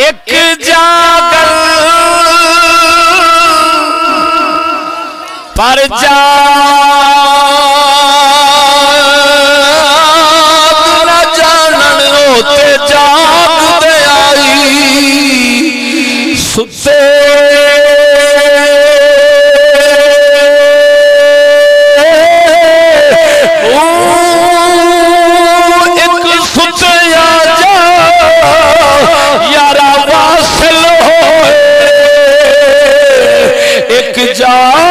ایک جاگل پر جا ایک جا